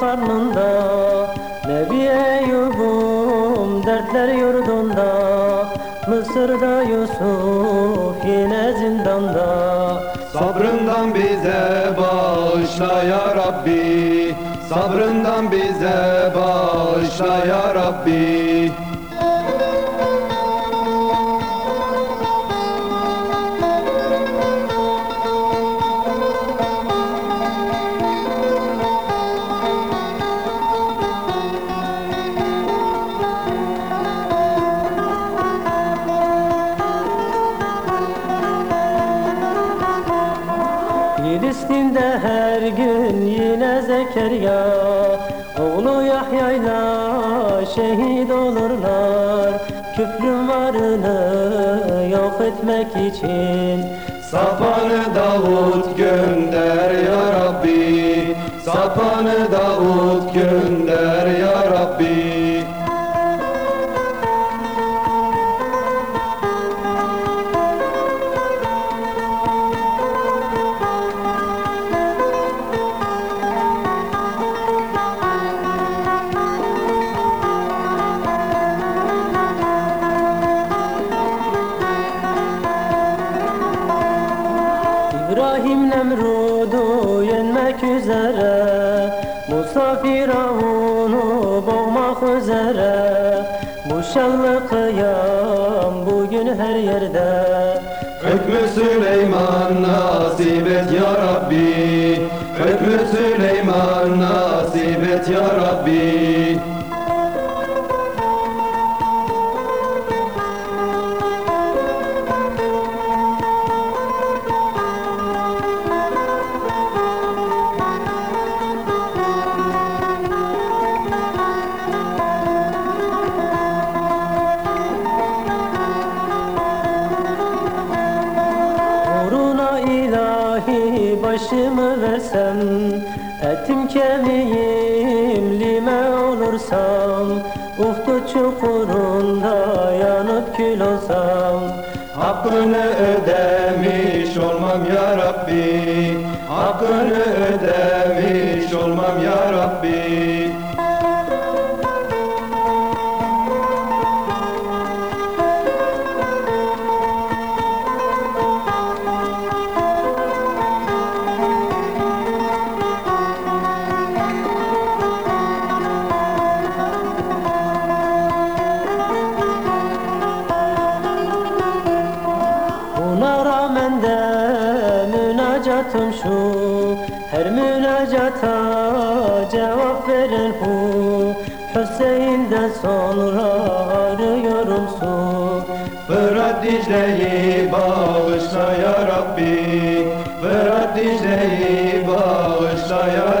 Karnında. Nebi Eyyub'um dertler yurdunda. Mısır'da Yusuf yine zindanda. Sabrından bize bağışla ya Rabbi. Sabrından bize bağışla ya Rabbi. Filistin'de her gün yine Zekeriya. Oğlu Yahya'yla şehit olurlar. Küfrün varını yok etmek için. Sapanı Davut gönder ya Rabbi. Sapanı Davut gönder İbrahim Nemrud'u yenmek üzere Musa Firavun'u boğmak üzere. Bu şanlı kıyam bugün her yerde. Hükmü Süleyman nasip et ya Rabbi. Hükmü Süleyman nasip et ya Rabbi ilahi başımı versem Etim kemiğim lime olursam Uhdu çukurunda yanıp kül olsam. Hakkını ödemiş olmam ya Rabbi Hakkını ödemiş olmam ya münacatım şu. Her münacata cevap veren hu Hüseyin'den sonra arıyorum su. Fırat Dicle'yi bağışla ya Rabbi. Fırat Dicle'yi bağışla ya